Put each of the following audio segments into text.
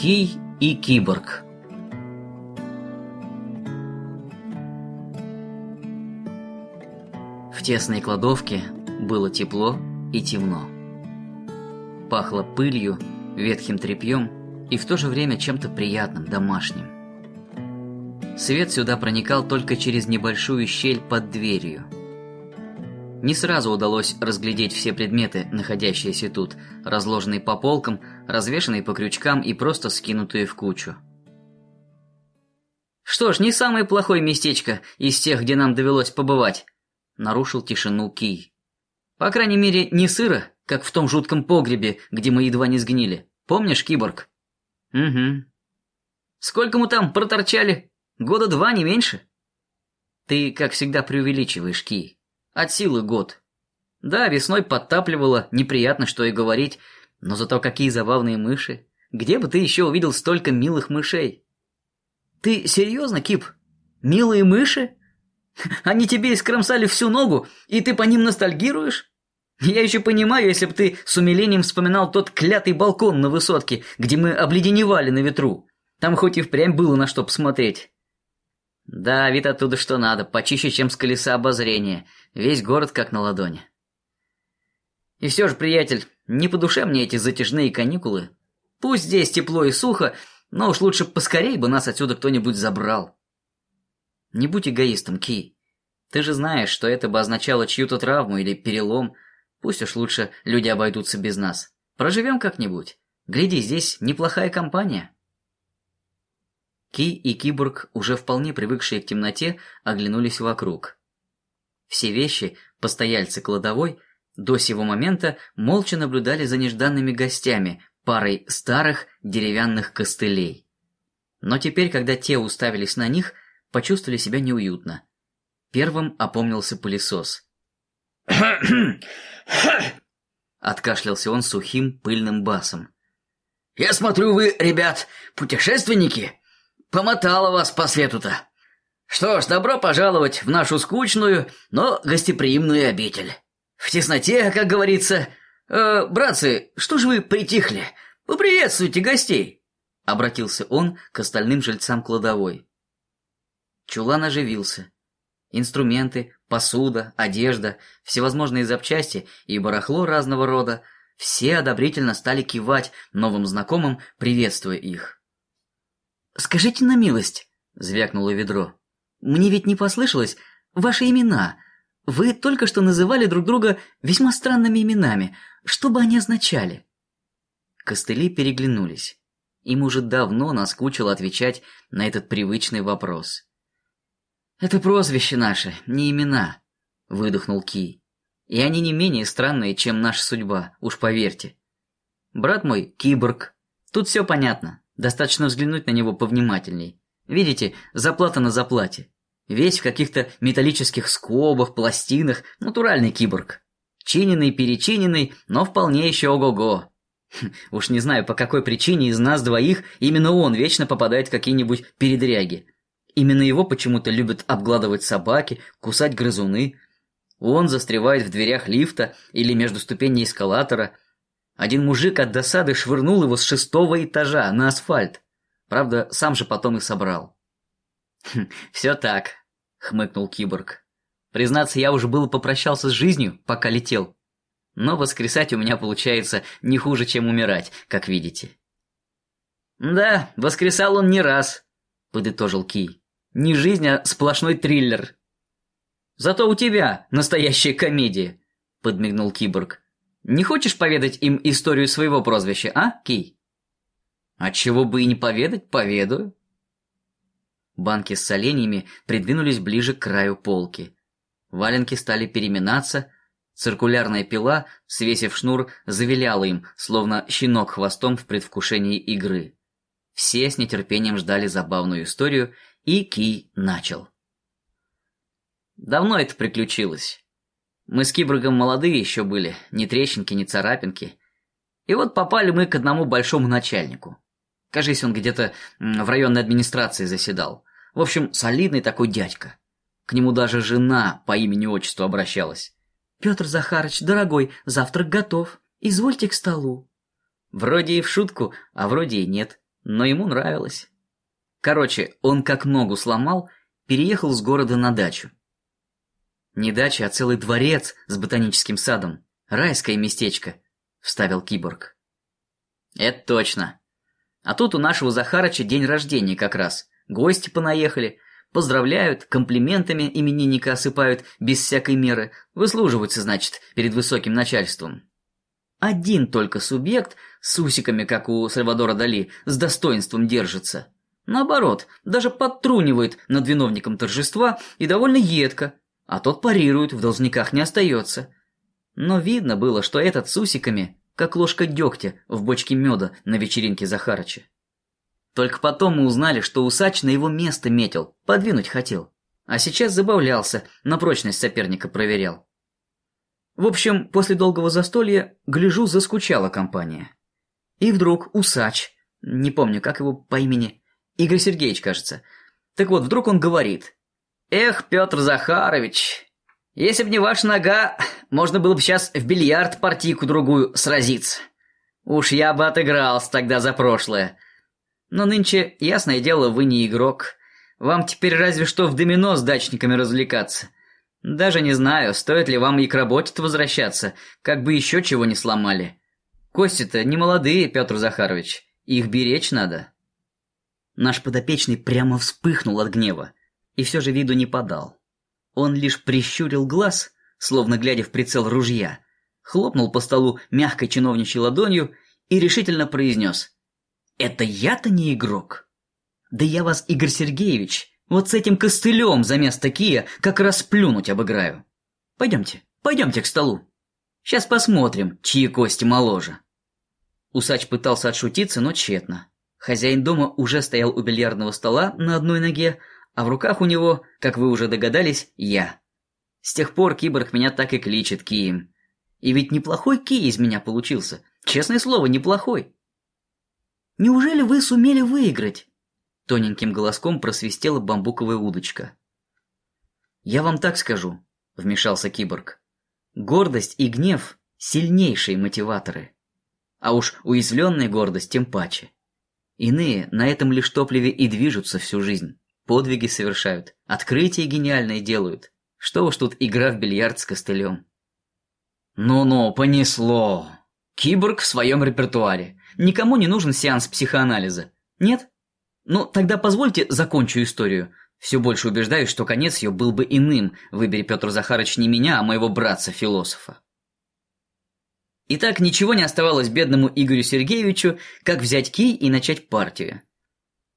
Кий и киборг. В тесной кладовке было тепло и темно. Пахло пылью, ветхим тряпьем и в то же время чем-то приятным, домашним. Свет сюда проникал только через небольшую щель под дверью. Не сразу удалось разглядеть все предметы, находящиеся тут, разложенные по полкам, развешанные по крючкам и просто скинутые в кучу. Что ж, не самое плохое местечко из тех, где нам довелось побывать, нарушил тишину Кий. По крайней мере, не сыро, как в том жутком погребе, где мы едва не сгнили. Помнишь, киборг? Угу. Сколько мы там проторчали? Года два, не меньше. Ты, как всегда, преувеличиваешь, Кий. От силы год. Да, весной подтапливало, неприятно что и говорить, но зато какие забавные мыши. Где бы ты еще увидел столько милых мышей? Ты серьезно, Кип? Милые мыши? Они тебе искромсали всю ногу, и ты по ним ностальгируешь? Я еще понимаю, если бы ты с умилением вспоминал тот клятый балкон на высотке, где мы обледеневали на ветру. Там хоть и впрямь было на что посмотреть. Да, вид оттуда что надо, почище, чем с колеса обозрения. Весь город как на ладони. И все же, приятель, не по душе мне эти затяжные каникулы. Пусть здесь тепло и сухо, но уж лучше поскорей бы нас отсюда кто-нибудь забрал. Не будь эгоистом, Ки. Ты же знаешь, что это бы означало чью-то травму или перелом. Пусть уж лучше люди обойдутся без нас. Проживем как-нибудь. Гляди, здесь неплохая компания. Ки и Киборг, уже вполне привыкшие к темноте, оглянулись вокруг. Все вещи, постояльцы кладовой, до сего момента молча наблюдали за нежданными гостями, парой старых деревянных костылей. Но теперь, когда те уставились на них, почувствовали себя неуютно. Первым опомнился пылесос. Откашлялся он сухим пыльным басом. «Я смотрю, вы, ребят, путешественники?» Помотала вас по свету-то. Что ж, добро пожаловать в нашу скучную, но гостеприимную обитель. В тесноте, как говорится. Э, братцы, что же вы притихли? Поприветствуйте гостей, обратился он к остальным жильцам кладовой. Чулан оживился. Инструменты, посуда, одежда, всевозможные запчасти и барахло разного рода все одобрительно стали кивать новым знакомым, приветствуя их. «Скажите на милость», — звякнуло ведро. «Мне ведь не послышалось ваши имена. Вы только что называли друг друга весьма странными именами. Что бы они означали?» Костыли переглянулись. Им уже давно наскучило отвечать на этот привычный вопрос. «Это прозвище наше, не имена», — выдохнул Ки. «И они не менее странные, чем наша судьба, уж поверьте. Брат мой — киборг. Тут все понятно. Достаточно взглянуть на него повнимательней. Видите, заплата на заплате. Весь в каких-то металлических скобах, пластинах, натуральный киборг. Чиненный, перечиненный, но вполне еще ого-го. Хм, уж не знаю, по какой причине из нас двоих именно он вечно попадает в какие-нибудь передряги. Именно его почему-то любят обгладывать собаки, кусать грызуны. Он застревает в дверях лифта или между ступеней эскалатора – один мужик от досады швырнул его с шестого этажа на асфальт. Правда, сам же потом и собрал. «Хм, «Все так», — хмыкнул киборг. «Признаться, я уже было попрощался с жизнью, пока летел. Но воскресать у меня получается не хуже, чем умирать, как видите». «Да, воскресал он не раз», — подытожил Ки. «Не жизнь, а сплошной триллер». «Зато у тебя настоящая комедия», — подмигнул киборг. Не хочешь поведать им историю своего прозвища, а, Кей? А чего бы и не поведать, поведаю. Банки с соленьями придвинулись ближе к краю полки. Валенки стали переминаться, циркулярная пила, свесив шнур, завиляла им, словно щенок хвостом в предвкушении игры. Все с нетерпением ждали забавную историю, и Кей начал. Давно это приключилось. Мы с Киборгом молодые еще были, ни трещинки, ни царапинки. И вот попали мы к одному большому начальнику. Кажись, он где-то в районной администрации заседал. В общем, солидный такой дядька. К нему даже жена по имени-отчеству обращалась. «Петр Захарыч, дорогой, завтрак готов. Извольте к столу». Вроде и в шутку, а вроде и нет. но ему нравилось. Короче, он как ногу сломал, переехал с города на дачу. Не дача, а целый дворец с ботаническим садом. Райское местечко, вставил киборг. Это точно. А тут у нашего Захарыча день рождения как раз. Гости понаехали, поздравляют, комплиментами именинника осыпают без всякой меры, выслуживаются, значит, перед высоким начальством. Один только субъект с усиками, как у Сальвадора Дали, с достоинством держится. Наоборот, даже подтрунивает над виновником торжества и довольно едко, а тот парирует, в должниках не остается. Но видно было, что этот с усиками, как ложка дегтя в бочке меда на вечеринке Захарыча. Только потом мы узнали, что усач на его место метил, подвинуть хотел. А сейчас забавлялся, на прочность соперника проверял. В общем, после долгого застолья, гляжу, заскучала компания. И вдруг усач, не помню, как его по имени, Игорь Сергеевич, кажется. Так вот, вдруг он говорит. «Эх, Петр Захарович, если б не ваша нога, можно было бы сейчас в бильярд партийку-другую сразиться. Уж я бы отыгрался тогда за прошлое. Но нынче, ясное дело, вы не игрок. Вам теперь разве что в домино с дачниками развлекаться. Даже не знаю, стоит ли вам и к работе-то возвращаться, как бы еще чего не сломали. Кости-то не молодые, Петр Захарович, их беречь надо. Наш подопечный прямо вспыхнул от гнева и все же виду не подал. Он лишь прищурил глаз, словно глядя в прицел ружья, хлопнул по столу мягкой чиновничьей ладонью и решительно произнес это я-то не игрок. Да я вас, Игорь Сергеевич, вот с этим костылем за место кия как раз плюнуть обыграю. Пойдемте, пойдемте к столу. Сейчас посмотрим, чьи кости моложе. Усач пытался отшутиться, но тщетно. Хозяин дома уже стоял у бильярдного стола на одной ноге, а в руках у него, как вы уже догадались, я. С тех пор киборг меня так и кличет Кием. И ведь неплохой Ки из меня получился. Честное слово, неплохой. Неужели вы сумели выиграть? Тоненьким голоском просвистела бамбуковая удочка. Я вам так скажу, вмешался киборг. Гордость и гнев сильнейшие мотиваторы. А уж уязвленная гордость тем паче. Иные на этом лишь топливе и движутся всю жизнь. Подвиги совершают, открытия гениальные делают. Что уж тут игра в бильярд с костылем. Ну-ну, понесло. Киборг в своем репертуаре. Никому не нужен сеанс психоанализа. Нет? Ну, тогда позвольте закончу историю. Все больше убеждаюсь, что конец ее был бы иным. Выбери, Петр Захарович, не меня, а моего братца-философа. Итак, ничего не оставалось бедному Игорю Сергеевичу, как взять кий и начать партию.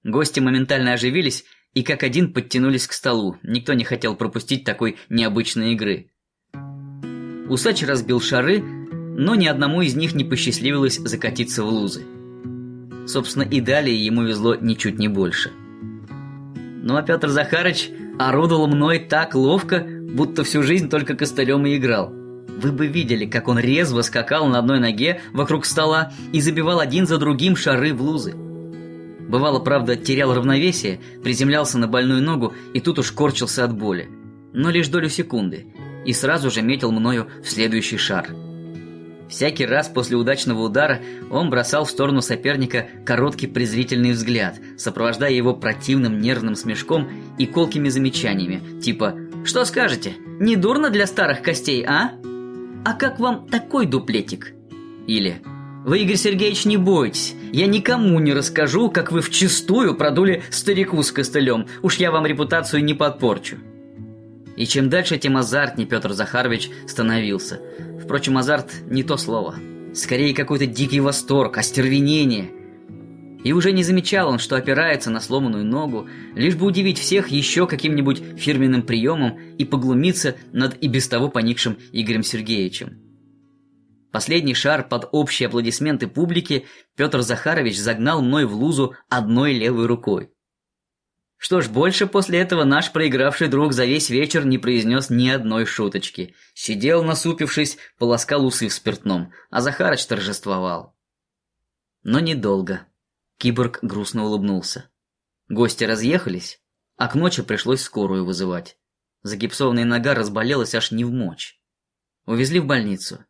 Гости моментально оживились и как один подтянулись к столу. Никто не хотел пропустить такой необычной игры. Усач разбил шары, но ни одному из них не посчастливилось закатиться в лузы. Собственно, и далее ему везло ничуть не больше. Ну а Петр Захарыч орудовал мной так ловко, будто всю жизнь только костылем и играл. Вы бы видели, как он резво скакал на одной ноге вокруг стола и забивал один за другим шары в лузы. Бывало, правда, терял равновесие, приземлялся на больную ногу и тут уж корчился от боли. Но лишь долю секунды, и сразу же метил мною в следующий шар – Всякий раз после удачного удара он бросал в сторону соперника короткий презрительный взгляд, сопровождая его противным нервным смешком и колкими замечаниями, типа «Что скажете? Не дурно для старых костей, а? А как вам такой дуплетик?» Или «Вы, Игорь Сергеевич, не бойтесь, я никому не расскажу, как вы вчистую продули старику с костылем, уж я вам репутацию не подпорчу». И чем дальше, тем азартнее Петр Захарович становился – Впрочем, азарт не то слово. Скорее какой-то дикий восторг, остервенение. И уже не замечал он, что опирается на сломанную ногу, лишь бы удивить всех еще каким-нибудь фирменным приемом и поглумиться над и без того поникшим Игорем Сергеевичем. Последний шар под общие аплодисменты публики Петр Захарович загнал мной в лузу одной левой рукой. Что ж, больше после этого наш проигравший друг за весь вечер не произнес ни одной шуточки. Сидел насупившись, полоскал усы в спиртном, а Захарыч торжествовал. Но недолго. Киборг грустно улыбнулся. Гости разъехались, а к ночи пришлось скорую вызывать. Загипсованная нога разболелась аж не в мочь. Увезли в больницу.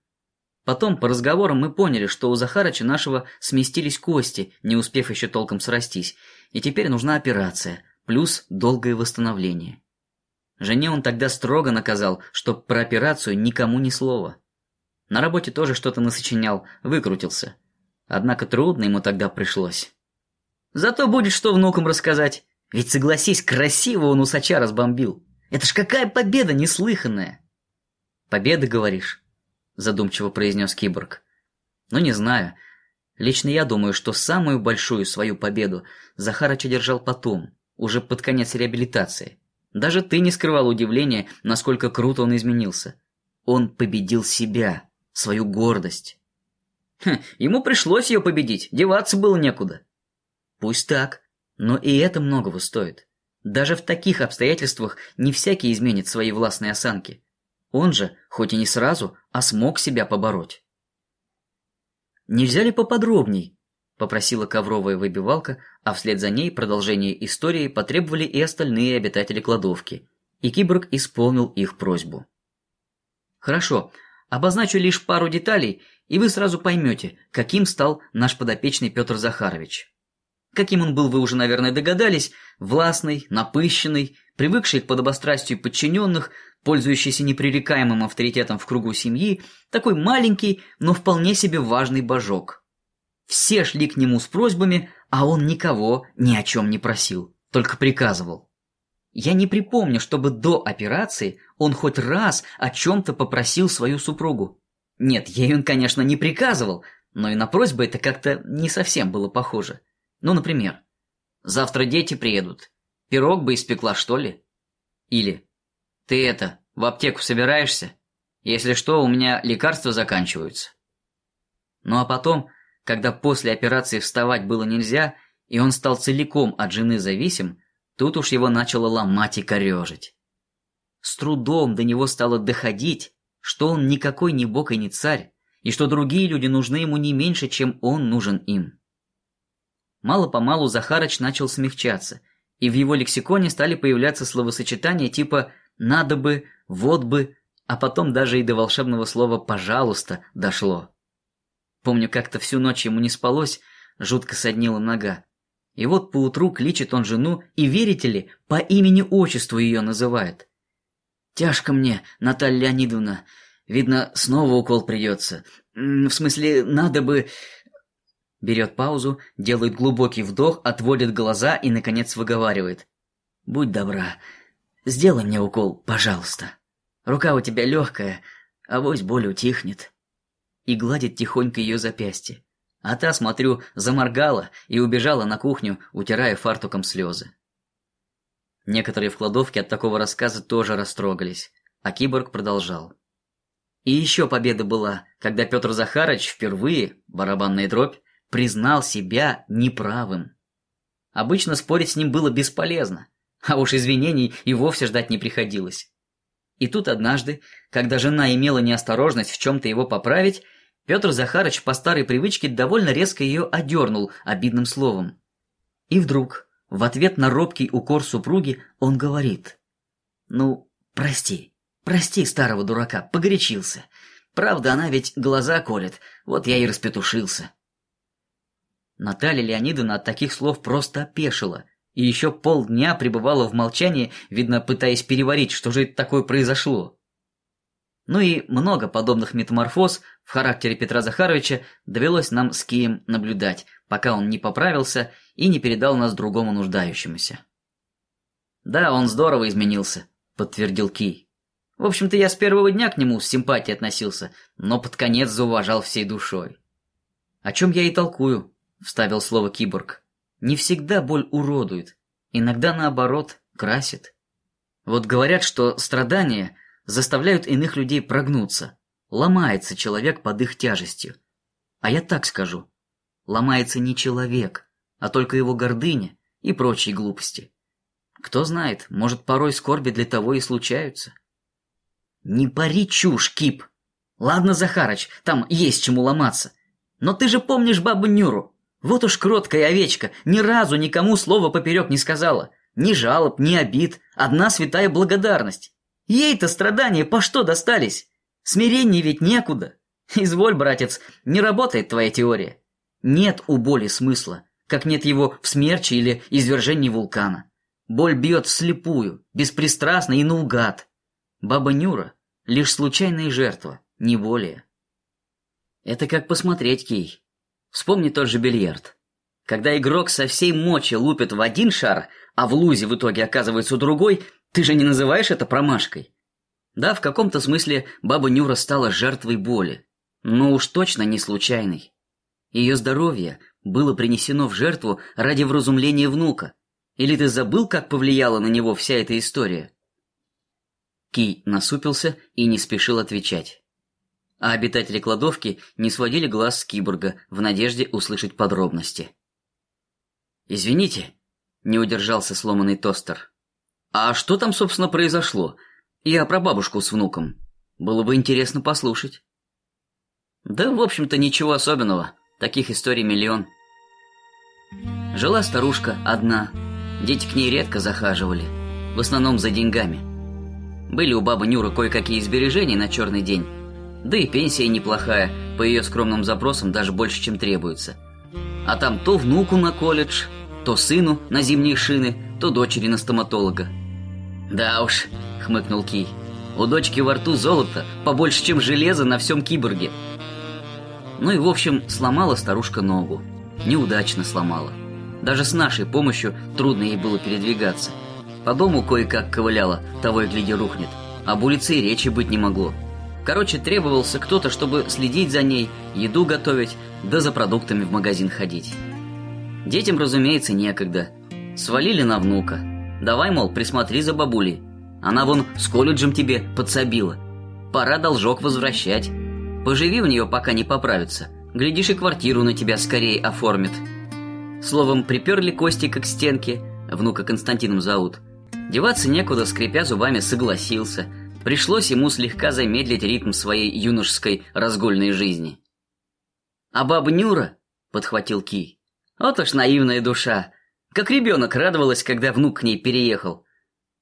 Потом по разговорам мы поняли, что у Захарыча нашего сместились кости, не успев еще толком срастись, и теперь нужна операция, плюс долгое восстановление. Жене он тогда строго наказал, чтоб про операцию никому ни слова. На работе тоже что-то насочинял, выкрутился. Однако трудно ему тогда пришлось. Зато будет что внукам рассказать. Ведь согласись, красиво он усача разбомбил. Это ж какая победа неслыханная. Победа, говоришь? задумчиво произнес киборг. Ну не знаю. Лично я думаю, что самую большую свою победу Захарыч одержал потом, уже под конец реабилитации. Даже ты не скрывал удивления, насколько круто он изменился. Он победил себя, свою гордость. Хм, ему пришлось ее победить, деваться было некуда. Пусть так, но и это многого стоит. Даже в таких обстоятельствах не всякий изменит свои властные осанки. Он же, хоть и не сразу, а смог себя побороть. Нельзя ли поподробней? Попросила ковровая выбивалка, а вслед за ней продолжение истории потребовали и остальные обитатели кладовки, и киборг исполнил их просьбу. Хорошо, обозначу лишь пару деталей, и вы сразу поймете, каким стал наш подопечный Петр Захарович. Каким он был, вы уже, наверное, догадались, властный, напыщенный, привыкший к подобострастию подчиненных, пользующийся непререкаемым авторитетом в кругу семьи, такой маленький, но вполне себе важный божок. Все шли к нему с просьбами, а он никого ни о чем не просил, только приказывал. Я не припомню, чтобы до операции он хоть раз о чем-то попросил свою супругу. Нет, ей он, конечно, не приказывал, но и на просьбы это как-то не совсем было похоже. Ну, например, «Завтра дети приедут. Пирог бы испекла, что ли?» Или «Ты это, в аптеку собираешься? Если что, у меня лекарства заканчиваются». Ну а потом когда после операции вставать было нельзя, и он стал целиком от жены зависим, тут уж его начало ломать и корежить. С трудом до него стало доходить, что он никакой не бог и не царь, и что другие люди нужны ему не меньше, чем он нужен им. Мало-помалу Захарыч начал смягчаться, и в его лексиконе стали появляться словосочетания типа «надо бы», «вот бы», а потом даже и до волшебного слова «пожалуйста» дошло. Помню, как-то всю ночь ему не спалось, жутко соднила нога. И вот поутру кличет он жену и, верите ли, по имени-отчеству ее называет. «Тяжко мне, Наталья Леонидовна. Видно, снова укол придется. В смысле, надо бы...» Берет паузу, делает глубокий вдох, отводит глаза и, наконец, выговаривает. «Будь добра, сделай мне укол, пожалуйста. Рука у тебя легкая, а вось боль утихнет» и гладит тихонько ее запястье. А та, смотрю, заморгала и убежала на кухню, утирая фартуком слезы. Некоторые в кладовке от такого рассказа тоже растрогались, а киборг продолжал. И еще победа была, когда Петр Захарович впервые, барабанная дробь, признал себя неправым. Обычно спорить с ним было бесполезно, а уж извинений и вовсе ждать не приходилось. И тут однажды, когда жена имела неосторожность в чем-то его поправить, Петр Захарыч по старой привычке довольно резко ее одернул обидным словом. И вдруг, в ответ на робкий укор супруги, он говорит. «Ну, прости, прости старого дурака, погорячился. Правда, она ведь глаза колет, вот я и распетушился». Наталья Леонидовна от таких слов просто опешила и еще полдня пребывала в молчании, видно, пытаясь переварить, что же это такое произошло. Ну и много подобных метаморфоз в характере Петра Захаровича довелось нам с Кием наблюдать, пока он не поправился и не передал нас другому нуждающемуся. «Да, он здорово изменился», — подтвердил Кий. «В общем-то, я с первого дня к нему с симпатией относился, но под конец зауважал всей душой». «О чем я и толкую», — вставил слово киборг. Не всегда боль уродует, иногда наоборот красит. Вот говорят, что страдания заставляют иных людей прогнуться. Ломается человек под их тяжестью. А я так скажу. Ломается не человек, а только его гордыня и прочие глупости. Кто знает, может, порой скорби для того и случаются. Не пари чушь, Кип. Ладно, Захарыч, там есть чему ломаться. Но ты же помнишь бабу Нюру. Вот уж кроткая овечка, ни разу никому слова поперек не сказала. Ни жалоб, ни обид, одна святая благодарность. Ей-то страдания по что достались? Смирение ведь некуда. Изволь, братец, не работает твоя теория. Нет у боли смысла, как нет его в смерче или извержении вулкана. Боль бьет вслепую, беспристрастно и наугад. Баба Нюра — лишь случайная жертва, не более. Это как посмотреть, Кей. Вспомни тот же бильярд. Когда игрок со всей мочи лупит в один шар, а в лузе в итоге оказывается другой, ты же не называешь это промашкой. Да, в каком-то смысле баба Нюра стала жертвой боли, но уж точно не случайной. Ее здоровье было принесено в жертву ради вразумления внука. Или ты забыл, как повлияла на него вся эта история? Кий насупился и не спешил отвечать. А обитатели кладовки не сводили глаз с киборга в надежде услышать подробности. «Извините», — не удержался сломанный тостер. «А что там, собственно, произошло? Я про бабушку с внуком. Было бы интересно послушать». «Да, в общем-то, ничего особенного. Таких историй миллион». Жила старушка одна. Дети к ней редко захаживали. В основном за деньгами. Были у бабы Нюры кое-какие сбережения на черный день. Да и пенсия неплохая, по ее скромным запросам даже больше, чем требуется. А там то внуку на колледж, то сыну на зимние шины, то дочери на стоматолога. «Да уж», — хмыкнул Кий, — «у дочки во рту золото побольше, чем железо на всем киборге». Ну и в общем, сломала старушка ногу. Неудачно сломала. Даже с нашей помощью трудно ей было передвигаться. По дому кое-как ковыляла, того и гляди рухнет. Об улице и речи быть не могло. Короче, требовался кто-то, чтобы следить за ней, еду готовить, да за продуктами в магазин ходить. Детям, разумеется, некогда. Свалили на внука. Давай, мол, присмотри за бабулей. Она вон с колледжем тебе подсобила. Пора должок возвращать. Поживи у нее, пока не поправится. Глядишь, и квартиру на тебя скорее оформит. Словом, приперли Костика к стенке, внука Константином зовут. Деваться некуда, скрипя зубами, согласился. Пришлось ему слегка замедлить ритм своей юношеской разгульной жизни. «А баба Нюра?» — подхватил Ки. Вот уж наивная душа. Как ребенок радовалась, когда внук к ней переехал.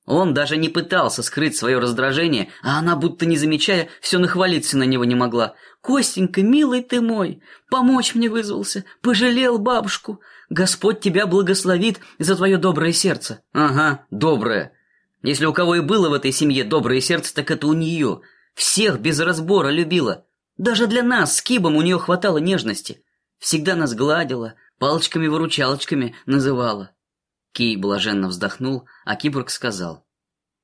Он даже не пытался скрыть свое раздражение, а она, будто не замечая, все нахвалиться на него не могла. «Костенька, милый ты мой, помочь мне вызвался, пожалел бабушку. Господь тебя благословит за твое доброе сердце». «Ага, доброе. Если у кого и было в этой семье доброе сердце, так это у нее. Всех без разбора любила. Даже для нас с Кибом у нее хватало нежности. Всегда нас гладила, палочками-выручалочками называла». Кей блаженно вздохнул, а киборг сказал.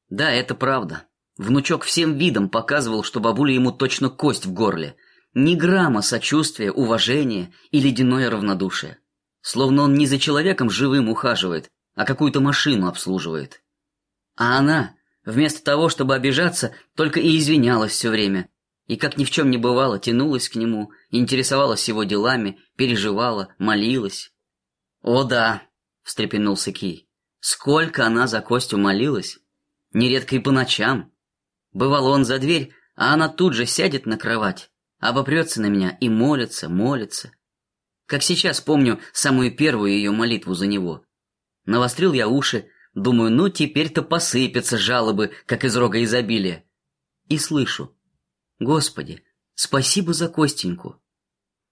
«Да, это правда. Внучок всем видом показывал, что бабуля ему точно кость в горле. Ни грамма сочувствия, уважения и ледяное равнодушие. Словно он не за человеком живым ухаживает, а какую-то машину обслуживает. А она, вместо того, чтобы обижаться, только и извинялась все время. И как ни в чем не бывало, тянулась к нему, интересовалась его делами, переживала, молилась. О да, встрепенулся Кий. Сколько она за Костю молилась. Нередко и по ночам. Бывало он за дверь, а она тут же сядет на кровать, обопрется на меня и молится, молится. Как сейчас помню самую первую ее молитву за него. Навострил я уши, думаю, ну теперь-то посыпятся жалобы, как из рога изобилия. И слышу. Господи, спасибо за Костеньку.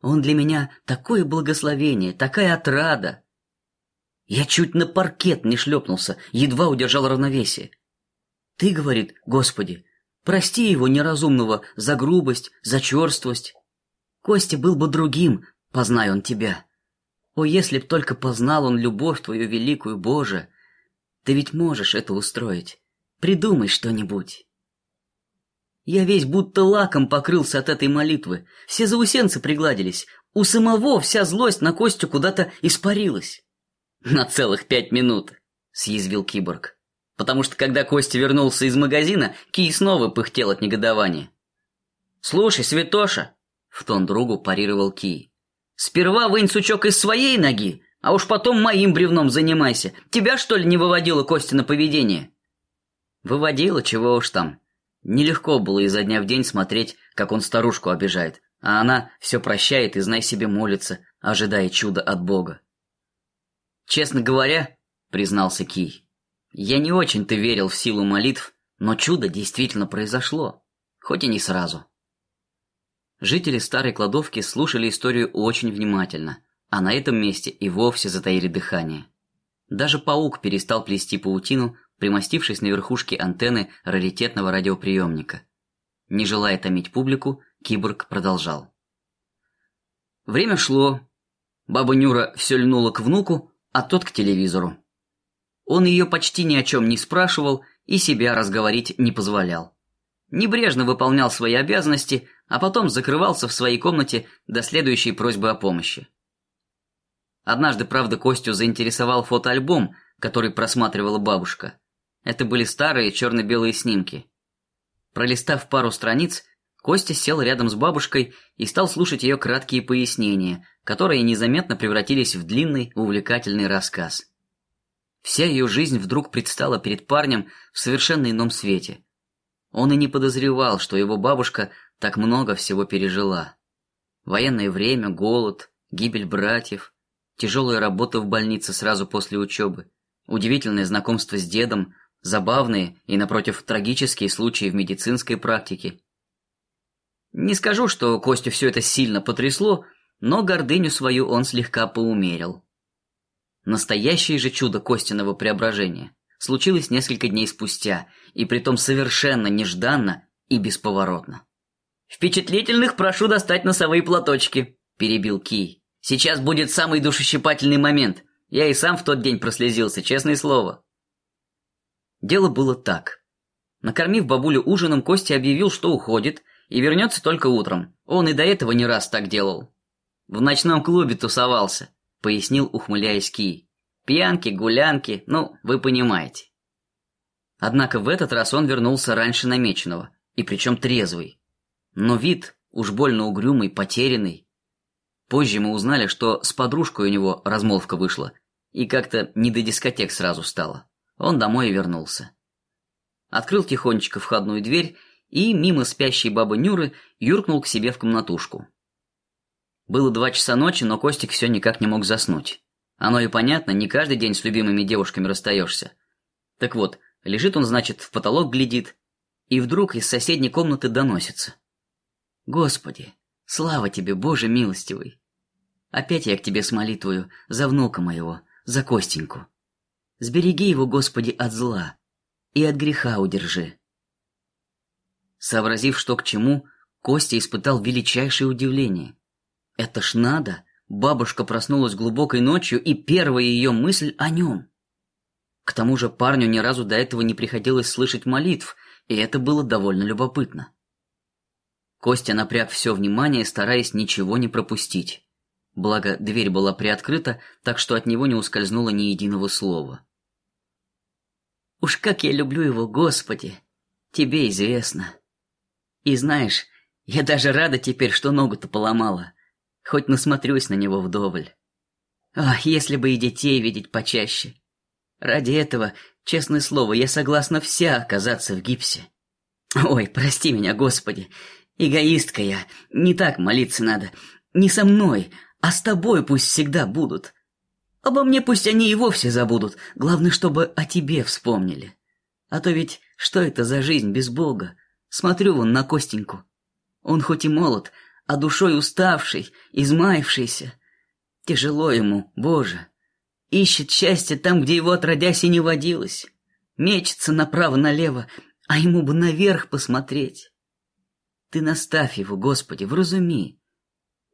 Он для меня такое благословение, такая отрада. Я чуть на паркет не шлепнулся, едва удержал равновесие. Ты, говорит, Господи, прости его неразумного за грубость, за черствость. Костя был бы другим, познай он тебя. О, если б только познал он любовь твою великую, Боже! Ты ведь можешь это устроить. Придумай что-нибудь. Я весь будто лаком покрылся от этой молитвы. Все заусенцы пригладились. У самого вся злость на Костю куда-то испарилась. «На целых пять минут», — съязвил киборг. Потому что когда Костя вернулся из магазина, Кий снова пыхтел от негодования. «Слушай, Святоша», — в тон другу парировал Кий, «сперва вынь сучок из своей ноги, а уж потом моим бревном занимайся. Тебя, что ли, не выводило Костя на поведение?» Выводило, чего уж там. Нелегко было изо дня в день смотреть, как он старушку обижает, а она все прощает и, знай себе, молится, ожидая чуда от Бога. «Честно говоря», — признался Кий, — «я не очень-то верил в силу молитв, но чудо действительно произошло, хоть и не сразу». Жители старой кладовки слушали историю очень внимательно, а на этом месте и вовсе затаили дыхание. Даже паук перестал плести паутину, примостившись на верхушке антенны раритетного радиоприемника. Не желая томить публику, киборг продолжал. Время шло. Баба Нюра все льнула к внуку, а тот к телевизору. Он ее почти ни о чем не спрашивал и себя разговорить не позволял. Небрежно выполнял свои обязанности, а потом закрывался в своей комнате до следующей просьбы о помощи. Однажды, правда, Костю заинтересовал фотоальбом, который просматривала бабушка. Это были старые черно-белые снимки. Пролистав пару страниц, Костя сел рядом с бабушкой и стал слушать ее краткие пояснения, которые незаметно превратились в длинный, увлекательный рассказ. Вся ее жизнь вдруг предстала перед парнем в совершенно ином свете. Он и не подозревал, что его бабушка так много всего пережила. Военное время, голод, гибель братьев, тяжелая работа в больнице сразу после учебы, удивительное знакомство с дедом, забавные и, напротив, трагические случаи в медицинской практике – не скажу, что Костю все это сильно потрясло, но гордыню свою он слегка поумерил. Настоящее же чудо Костиного преображения случилось несколько дней спустя, и притом совершенно нежданно и бесповоротно. «Впечатлительных прошу достать носовые платочки», – перебил Кий. «Сейчас будет самый душещипательный момент. Я и сам в тот день прослезился, честное слово». Дело было так. Накормив бабулю ужином, Костя объявил, что уходит – и вернется только утром. Он и до этого не раз так делал. В ночном клубе тусовался, пояснил, ухмыляясь Ки. Пьянки, гулянки, ну, вы понимаете. Однако в этот раз он вернулся раньше намеченного, и причем трезвый. Но вид уж больно угрюмый, потерянный. Позже мы узнали, что с подружкой у него размолвка вышла, и как-то не до дискотек сразу стало. Он домой и вернулся. Открыл тихонечко входную дверь и, мимо спящей бабы Нюры, юркнул к себе в комнатушку. Было два часа ночи, но Костик все никак не мог заснуть. Оно и понятно, не каждый день с любимыми девушками расстаешься. Так вот, лежит он, значит, в потолок глядит, и вдруг из соседней комнаты доносится. «Господи, слава тебе, Боже милостивый! Опять я к тебе с молитвою за внука моего, за Костеньку. Сбереги его, Господи, от зла и от греха удержи. Сообразив, что к чему, Костя испытал величайшее удивление. Это ж надо! Бабушка проснулась глубокой ночью, и первая ее мысль о нем. К тому же парню ни разу до этого не приходилось слышать молитв, и это было довольно любопытно. Костя напряг все внимание, стараясь ничего не пропустить. Благо, дверь была приоткрыта, так что от него не ускользнуло ни единого слова. «Уж как я люблю его, Господи! Тебе известно!» И знаешь, я даже рада теперь, что ногу-то поломала. Хоть насмотрюсь на него вдоволь. Ах, если бы и детей видеть почаще. Ради этого, честное слово, я согласна вся оказаться в гипсе. Ой, прости меня, Господи. Эгоистка я. Не так молиться надо. Не со мной, а с тобой пусть всегда будут. Обо мне пусть они и вовсе забудут. Главное, чтобы о тебе вспомнили. А то ведь что это за жизнь без Бога? Смотрю вон на Костеньку. Он хоть и молод, а душой уставший, измаявшийся. Тяжело ему, Боже. Ищет счастье там, где его отродясь и не водилось. Мечется направо-налево, а ему бы наверх посмотреть. Ты наставь его, Господи, вразуми.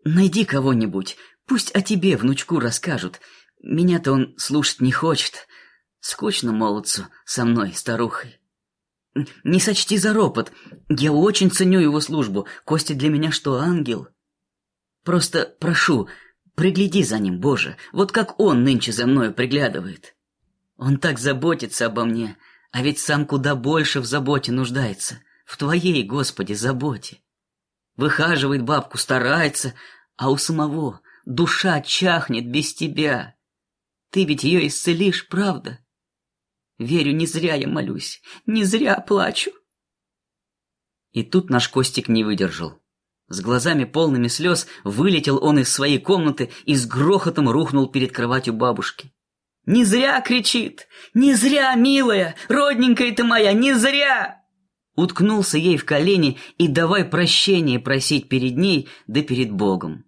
Найди кого-нибудь, пусть о тебе внучку расскажут. Меня-то он слушать не хочет. Скучно молодцу со мной, старухой. Не сочти за ропот. Я очень ценю его службу. Костя для меня что, ангел? Просто прошу, пригляди за ним, Боже. Вот как он нынче за мною приглядывает. Он так заботится обо мне, а ведь сам куда больше в заботе нуждается. В твоей, Господи, заботе. Выхаживает бабку, старается, а у самого душа чахнет без тебя. Ты ведь ее исцелишь, правда? Верю, не зря я молюсь, не зря плачу. И тут наш Костик не выдержал. С глазами полными слез вылетел он из своей комнаты и с грохотом рухнул перед кроватью бабушки. «Не зря!» — кричит! «Не зря, милая! Родненькая ты моя, не зря!» уткнулся ей в колени и давай прощения просить перед ней да перед Богом.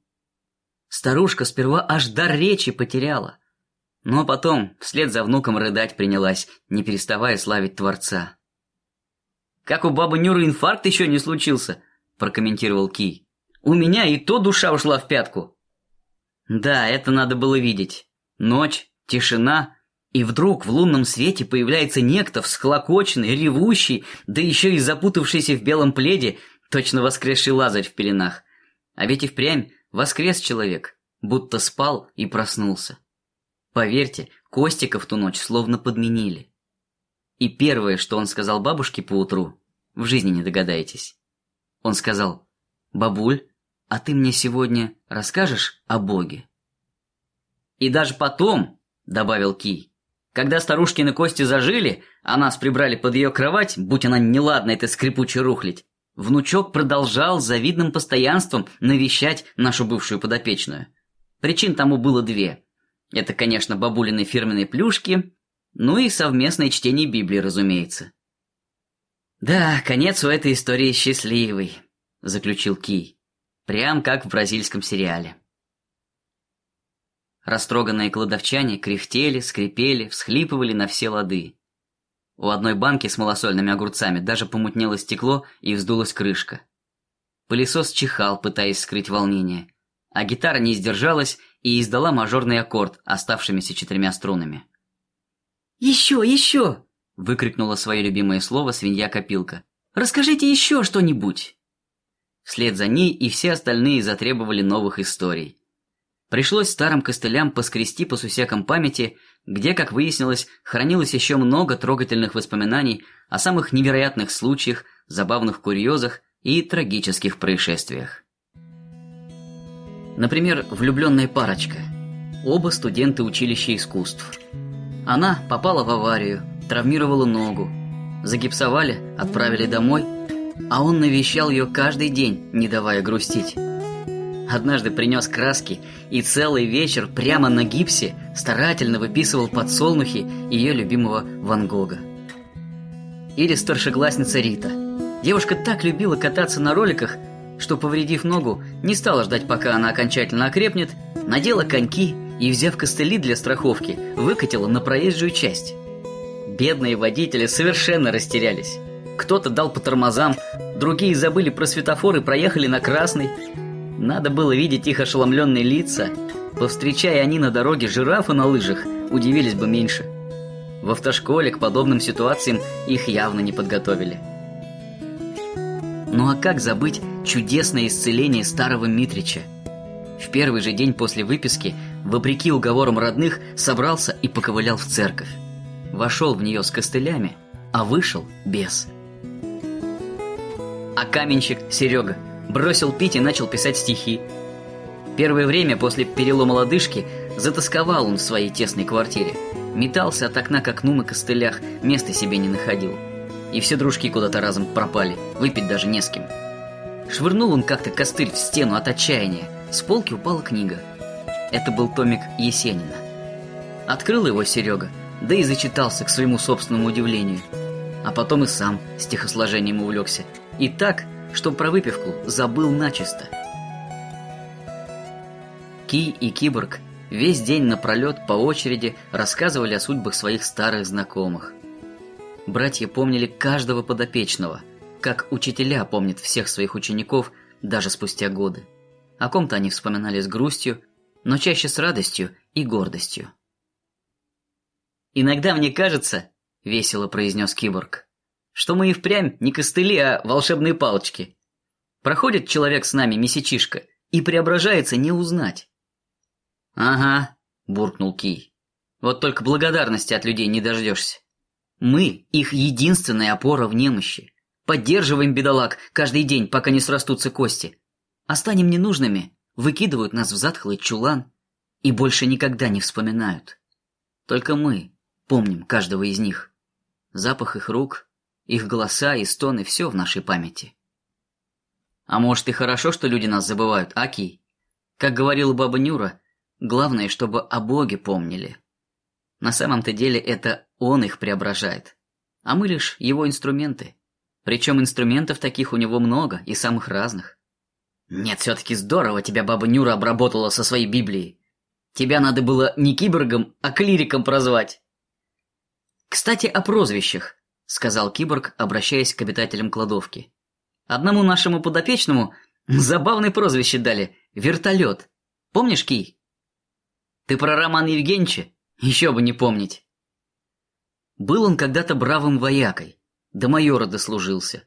Старушка сперва аж дар речи потеряла, но потом вслед за внуком рыдать принялась, не переставая славить Творца. «Как у бабы Нюры инфаркт еще не случился», – прокомментировал Ки. «У меня и то душа ушла в пятку». Да, это надо было видеть. Ночь, тишина, и вдруг в лунном свете появляется некто всклокоченный, ревущий, да еще и запутавшийся в белом пледе, точно воскресший Лазарь в пеленах. А ведь и впрямь воскрес человек, будто спал и проснулся. Поверьте, Костика в ту ночь словно подменили. И первое, что он сказал бабушке поутру, в жизни не догадаетесь. Он сказал, «Бабуль, а ты мне сегодня расскажешь о Боге?» «И даже потом», — добавил Кий, «когда старушкины кости зажили, а нас прибрали под ее кровать, будь она неладна, эта скрипучая рухлядь, внучок продолжал завидным постоянством навещать нашу бывшую подопечную. Причин тому было две. Это, конечно, бабулины фирменные плюшки, ну и совместное чтение Библии, разумеется. «Да, конец у этой истории счастливый», — заключил Кий. «Прям как в бразильском сериале». Растроганные кладовчане кряхтели, скрипели, всхлипывали на все лады. У одной банки с малосольными огурцами даже помутнело стекло и вздулась крышка. Пылесос чихал, пытаясь скрыть волнение, а гитара не сдержалась и издала мажорный аккорд оставшимися четырьмя струнами. «Еще, еще!» – выкрикнула свое любимое слово свинья-копилка. «Расскажите еще что-нибудь!» Вслед за ней и все остальные затребовали новых историй. Пришлось старым костылям поскрести по сусекам памяти, где, как выяснилось, хранилось еще много трогательных воспоминаний о самых невероятных случаях, забавных курьезах и трагических происшествиях. Например, влюбленная парочка. Оба студенты училища искусств. Она попала в аварию, травмировала ногу. Загипсовали, отправили домой, а он навещал ее каждый день, не давая грустить. Однажды принес краски и целый вечер прямо на гипсе старательно выписывал подсолнухи ее любимого Ван Гога. Или старшеклассница Рита. Девушка так любила кататься на роликах, что, повредив ногу, не стала ждать, пока она окончательно окрепнет, надела коньки и, взяв костыли для страховки, выкатила на проезжую часть. Бедные водители совершенно растерялись. Кто-то дал по тормозам, другие забыли про светофор и проехали на красный. Надо было видеть их ошеломленные лица. Повстречая они на дороге жирафа на лыжах, удивились бы меньше. В автошколе к подобным ситуациям их явно не подготовили. Ну а как забыть чудесное исцеление старого Митрича? В первый же день после выписки, вопреки уговорам родных, собрался и поковылял в церковь. Вошел в нее с костылями, а вышел без. А каменщик Серега – бросил пить и начал писать стихи. Первое время после перелома лодыжки затасковал он в своей тесной квартире. Метался от окна к окну на костылях, места себе не находил. И все дружки куда-то разом пропали, выпить даже не с кем. Швырнул он как-то костыль в стену от отчаяния. С полки упала книга. Это был томик Есенина. Открыл его Серега, да и зачитался к своему собственному удивлению. А потом и сам стихосложением увлекся. И так что про выпивку забыл начисто. Ки и Киборг весь день напролет по очереди рассказывали о судьбах своих старых знакомых. Братья помнили каждого подопечного, как учителя помнят всех своих учеников даже спустя годы. О ком-то они вспоминали с грустью, но чаще с радостью и гордостью. «Иногда мне кажется», — весело произнес Киборг, что мы и впрямь не костыли, а волшебные палочки. Проходит человек с нами, месячишка, и преображается не узнать. «Ага», – буркнул Кий. «Вот только благодарности от людей не дождешься. Мы – их единственная опора в немощи. Поддерживаем бедолаг каждый день, пока не срастутся кости. А ненужными, выкидывают нас в затхлый чулан и больше никогда не вспоминают. Только мы помним каждого из них. Запах их рук, их голоса и стоны – все в нашей памяти. А может и хорошо, что люди нас забывают, Аки? Как говорила баба Нюра, главное, чтобы о Боге помнили. На самом-то деле это Он их преображает, а мы лишь Его инструменты. Причем инструментов таких у него много и самых разных. Нет, все-таки здорово тебя баба Нюра обработала со своей Библией. Тебя надо было не киборгом, а клириком прозвать. Кстати, о прозвищах, сказал киборг, обращаясь к обитателям кладовки. Одному нашему подопечному забавное прозвище дали вертолет. Помнишь, Кий? Ты про Роман Евгеньевича? Еще бы не помнить. Был он когда-то бравым воякой, до майора дослужился.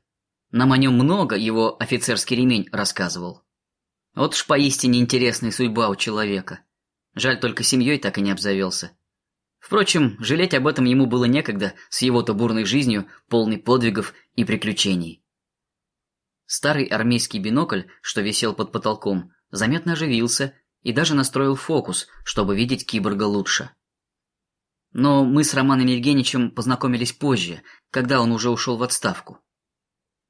Нам о нем много его офицерский ремень рассказывал. Вот уж поистине интересная судьба у человека. Жаль, только семьей так и не обзавелся. Впрочем, жалеть об этом ему было некогда с его-то бурной жизнью, полной подвигов и приключений. Старый армейский бинокль, что висел под потолком, заметно оживился и даже настроил фокус, чтобы видеть киборга лучше. Но мы с Романом Евгеньевичем познакомились позже, когда он уже ушел в отставку.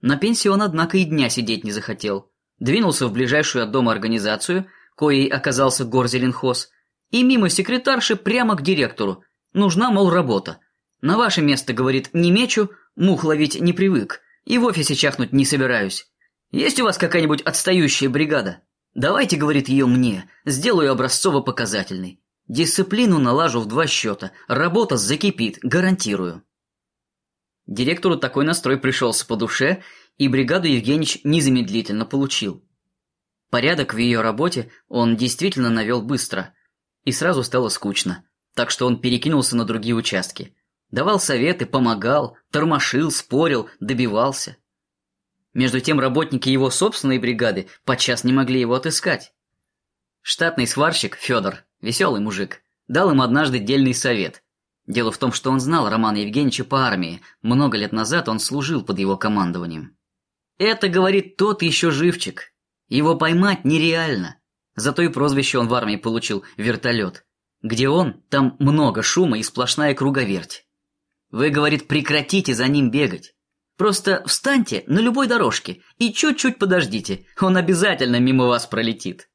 На пенсии он, однако, и дня сидеть не захотел. Двинулся в ближайшую от дома организацию, коей оказался горзеленхоз, и мимо секретарши прямо к директору. Нужна, мол, работа. На ваше место, говорит, не мечу, мух ловить не привык, и в офисе чахнуть не собираюсь. Есть у вас какая-нибудь отстающая бригада? Давайте, говорит, ее мне, сделаю образцово-показательный. Дисциплину налажу в два счета. Работа закипит, гарантирую. Директору такой настрой пришелся по душе, и бригаду Евгеньевич незамедлительно получил. Порядок в ее работе он действительно навел быстро, и сразу стало скучно, так что он перекинулся на другие участки. Давал советы, помогал, тормошил, спорил, добивался. Между тем работники его собственной бригады подчас не могли его отыскать. Штатный сварщик Федор Веселый мужик. Дал им однажды дельный совет. Дело в том, что он знал Романа Евгеньевича по армии. Много лет назад он служил под его командованием. Это, говорит, тот еще живчик. Его поймать нереально. Зато и прозвище он в армии получил «вертолет». Где он, там много шума и сплошная круговерть. Вы, говорит, прекратите за ним бегать. Просто встаньте на любой дорожке и чуть-чуть подождите. Он обязательно мимо вас пролетит.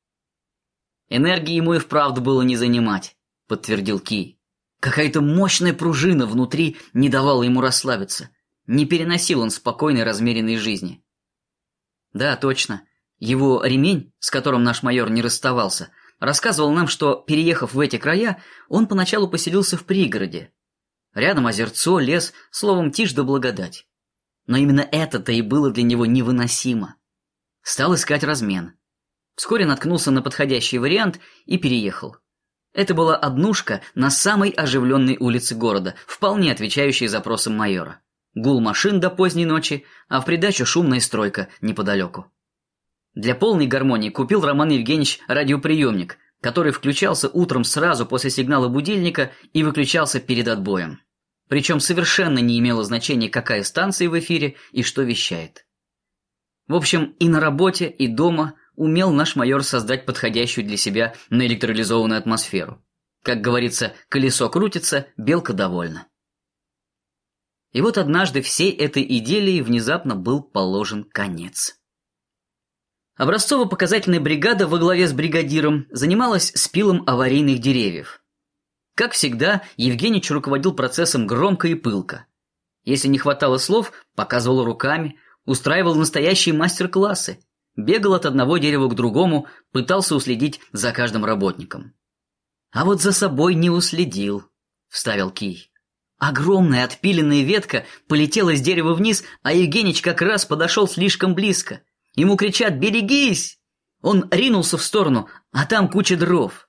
Энергии ему и вправду было не занимать, подтвердил Ки. Какая-то мощная пружина внутри не давала ему расслабиться. Не переносил он спокойной размеренной жизни. Да, точно. Его ремень, с которым наш майор не расставался, рассказывал нам, что, переехав в эти края, он поначалу поселился в пригороде. Рядом озерцо, лес, словом, тишь да благодать. Но именно это-то и было для него невыносимо. Стал искать размен. Вскоре наткнулся на подходящий вариант и переехал. Это была однушка на самой оживленной улице города, вполне отвечающей запросам майора. Гул машин до поздней ночи, а в придачу шумная стройка неподалеку. Для полной гармонии купил Роман Евгеньевич радиоприемник, который включался утром сразу после сигнала будильника и выключался перед отбоем. Причем совершенно не имело значения, какая станция в эфире и что вещает. В общем, и на работе, и дома умел наш майор создать подходящую для себя наэлектролизованную атмосферу. Как говорится, колесо крутится, белка довольна. И вот однажды всей этой идиллии внезапно был положен конец. Образцово-показательная бригада во главе с бригадиром занималась спилом аварийных деревьев. Как всегда, Евгеньевич руководил процессом громко и пылко. Если не хватало слов, показывал руками, устраивал настоящие мастер-классы, Бегал от одного дерева к другому, пытался уследить за каждым работником. А вот за собой не уследил, вставил Кий. Огромная отпиленная ветка полетела с дерева вниз, а Евгеньевич как раз подошел слишком близко. Ему кричат «Берегись!» Он ринулся в сторону, а там куча дров.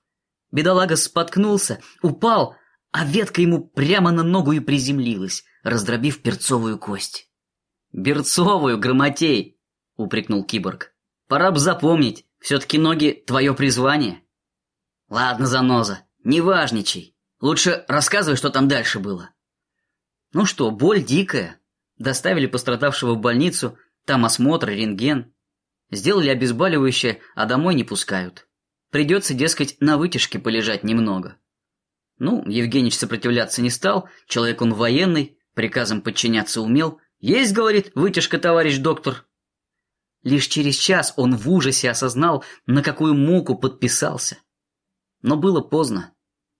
Бедолага споткнулся, упал, а ветка ему прямо на ногу и приземлилась, раздробив перцовую кость. «Берцовую, громотей!» — упрекнул киборг. Пора бы запомнить, все-таки ноги — твое призвание. Ладно, заноза, не важничай. Лучше рассказывай, что там дальше было. Ну что, боль дикая. Доставили пострадавшего в больницу, там осмотр, рентген. Сделали обезболивающее, а домой не пускают. Придется, дескать, на вытяжке полежать немного. Ну, Евгеньевич сопротивляться не стал, человек он военный, приказом подчиняться умел. Есть, говорит, вытяжка, товарищ доктор, Лишь через час он в ужасе осознал, на какую муку подписался. Но было поздно.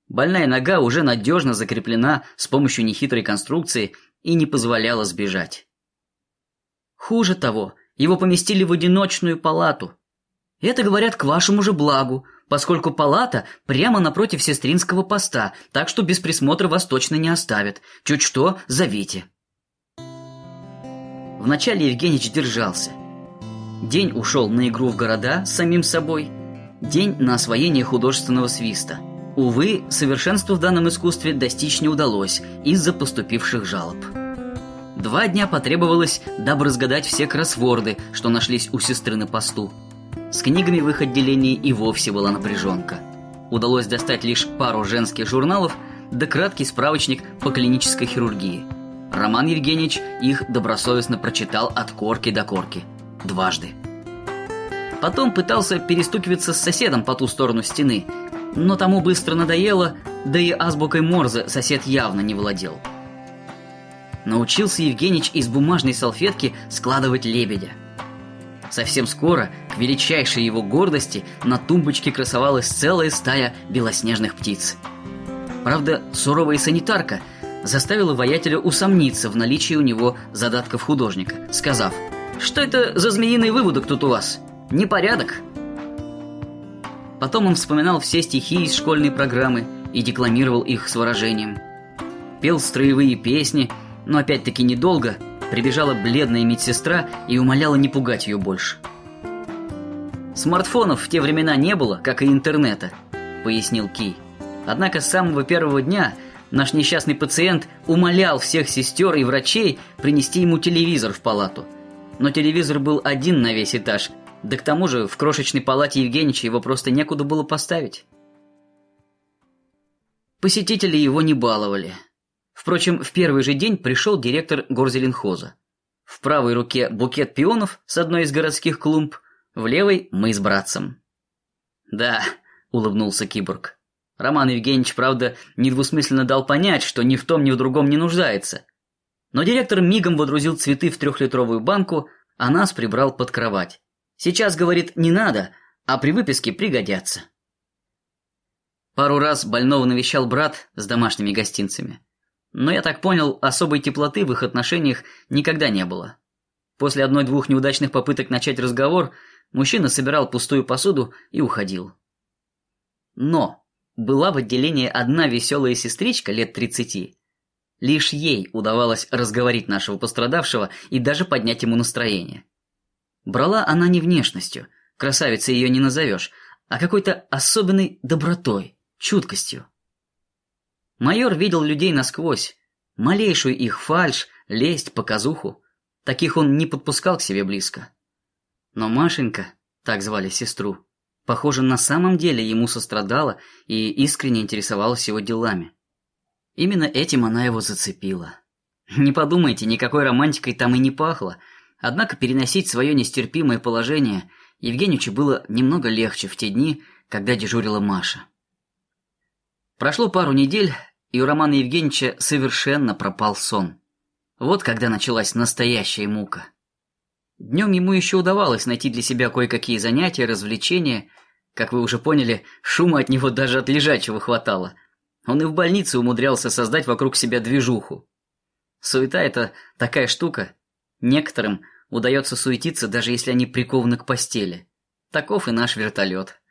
Больная нога уже надежно закреплена с помощью нехитрой конструкции и не позволяла сбежать. Хуже того, его поместили в одиночную палату. Это говорят к вашему же благу, поскольку палата прямо напротив сестринского поста, так что без присмотра вас точно не оставят. Чуть что, зовите. Вначале Евгеньевич держался. День ушел на игру в города с самим собой, день на освоение художественного свиста. Увы, совершенству в данном искусстве достичь не удалось из-за поступивших жалоб. Два дня потребовалось, дабы разгадать все кроссворды, что нашлись у сестры на посту. С книгами в их отделении и вовсе была напряженка. Удалось достать лишь пару женских журналов да краткий справочник по клинической хирургии. Роман Евгеньевич их добросовестно прочитал от корки до корки. Дважды. Потом пытался перестукиваться с соседом по ту сторону стены, но тому быстро надоело, да и азбукой Морзе сосед явно не владел. Научился Евгеньевич из бумажной салфетки складывать лебедя. Совсем скоро, к величайшей его гордости, на тумбочке красовалась целая стая белоснежных птиц. Правда, суровая санитарка заставила воятеля усомниться в наличии у него задатков художника, сказав, «Что это за змеиный выводок тут у вас? Непорядок!» Потом он вспоминал все стихи из школьной программы и декламировал их с выражением. Пел строевые песни – но опять-таки недолго прибежала бледная медсестра и умоляла не пугать ее больше. Смартфонов в те времена не было, как и интернета, пояснил Ки. Однако с самого первого дня наш несчастный пациент умолял всех сестер и врачей принести ему телевизор в палату. Но телевизор был один на весь этаж, да к тому же в крошечной палате Евгеньевича его просто некуда было поставить. Посетители его не баловали. Впрочем, в первый же день пришел директор горзеленхоза. В правой руке букет пионов с одной из городских клумб, в левой мы с братцем. «Да», — улыбнулся киборг. Роман Евгеньевич, правда, недвусмысленно дал понять, что ни в том, ни в другом не нуждается. Но директор мигом водрузил цветы в трехлитровую банку, а нас прибрал под кровать. Сейчас, говорит, не надо, а при выписке пригодятся. Пару раз больного навещал брат с домашними гостинцами. Но я так понял, особой теплоты в их отношениях никогда не было. После одной-двух неудачных попыток начать разговор, мужчина собирал пустую посуду и уходил. Но была в отделении одна веселая сестричка лет тридцати. Лишь ей удавалось разговорить нашего пострадавшего и даже поднять ему настроение. Брала она не внешностью, красавицей ее не назовешь, а какой-то особенной добротой, чуткостью. Майор видел людей насквозь, малейшую их фальшь, лесть, показуху. Таких он не подпускал к себе близко. Но Машенька, так звали сестру, похоже, на самом деле ему сострадала и искренне интересовалась его делами. Именно этим она его зацепила. Не подумайте, никакой романтикой там и не пахло. Однако переносить свое нестерпимое положение Евгеньевичу было немного легче в те дни, когда дежурила Маша. Прошло пару недель, и у Романа Евгеньевича совершенно пропал сон. Вот когда началась настоящая мука. Днем ему еще удавалось найти для себя кое-какие занятия, развлечения. Как вы уже поняли, шума от него даже от лежачего хватало. Он и в больнице умудрялся создать вокруг себя движуху. Суета – это такая штука. Некоторым удается суетиться, даже если они прикованы к постели. Таков и наш вертолет.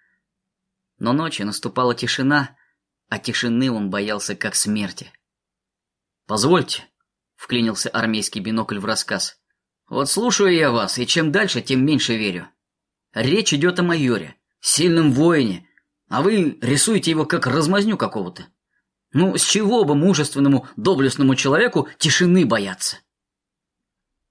Но ночью наступала тишина, а тишины он боялся как смерти. «Позвольте», — вклинился армейский бинокль в рассказ. «Вот слушаю я вас, и чем дальше, тем меньше верю. Речь идет о майоре, сильном воине, а вы рисуете его как размазню какого-то. Ну, с чего бы мужественному, доблестному человеку тишины бояться?»